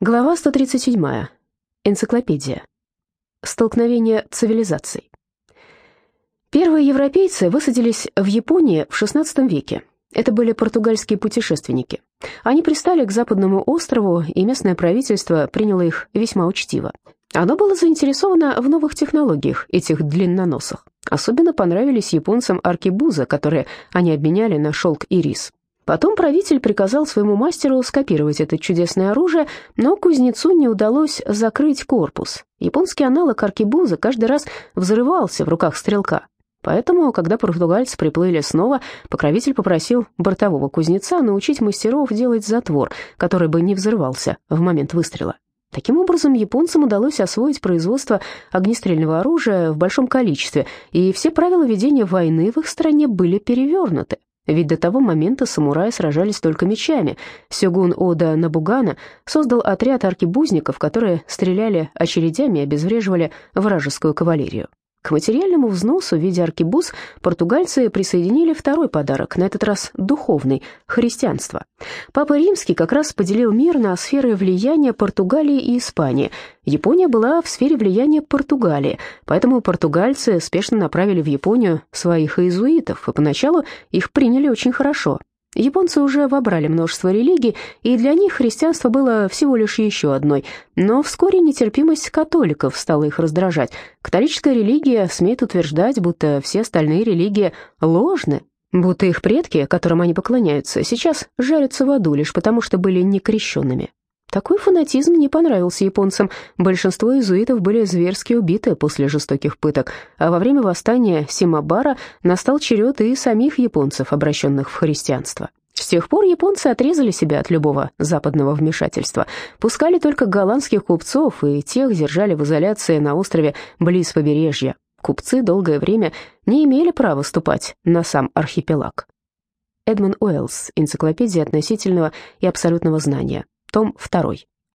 Глава 137. Энциклопедия. Столкновение цивилизаций. Первые европейцы высадились в Японии в XVI веке. Это были португальские путешественники. Они пристали к западному острову, и местное правительство приняло их весьма учтиво. Оно было заинтересовано в новых технологиях этих длинноносых. Особенно понравились японцам аркебузы, которые они обменяли на шелк и рис. Потом правитель приказал своему мастеру скопировать это чудесное оружие, но кузнецу не удалось закрыть корпус. Японский аналог аркебуза каждый раз взрывался в руках стрелка. Поэтому, когда португальцы приплыли снова, покровитель попросил бортового кузнеца научить мастеров делать затвор, который бы не взрывался в момент выстрела. Таким образом, японцам удалось освоить производство огнестрельного оружия в большом количестве, и все правила ведения войны в их стране были перевернуты. Ведь до того момента самураи сражались только мечами. Сёгун Ода Набугана создал отряд аркебузников, которые стреляли очередями и обезвреживали вражескую кавалерию. К материальному взносу в виде аркебуз португальцы присоединили второй подарок, на этот раз духовный – христианство. Папа Римский как раз поделил мир на сферы влияния Португалии и Испании. Япония была в сфере влияния Португалии, поэтому португальцы спешно направили в Японию своих иезуитов, и поначалу их приняли очень хорошо. Японцы уже вобрали множество религий, и для них христианство было всего лишь еще одной. Но вскоре нетерпимость католиков стала их раздражать. Католическая религия смеет утверждать, будто все остальные религии ложны, будто их предки, которым они поклоняются, сейчас жарятся в аду лишь потому, что были некрещенными. Такой фанатизм не понравился японцам. Большинство иезуитов были зверски убиты после жестоких пыток, а во время восстания Симабара настал черед и самих японцев, обращенных в христианство. С тех пор японцы отрезали себя от любого западного вмешательства, пускали только голландских купцов и тех держали в изоляции на острове близ побережья. Купцы долгое время не имели права ступать на сам архипелаг. Эдмон Уэллс. Энциклопедия относительного и абсолютного знания том 2.